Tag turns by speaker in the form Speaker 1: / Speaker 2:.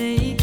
Speaker 1: make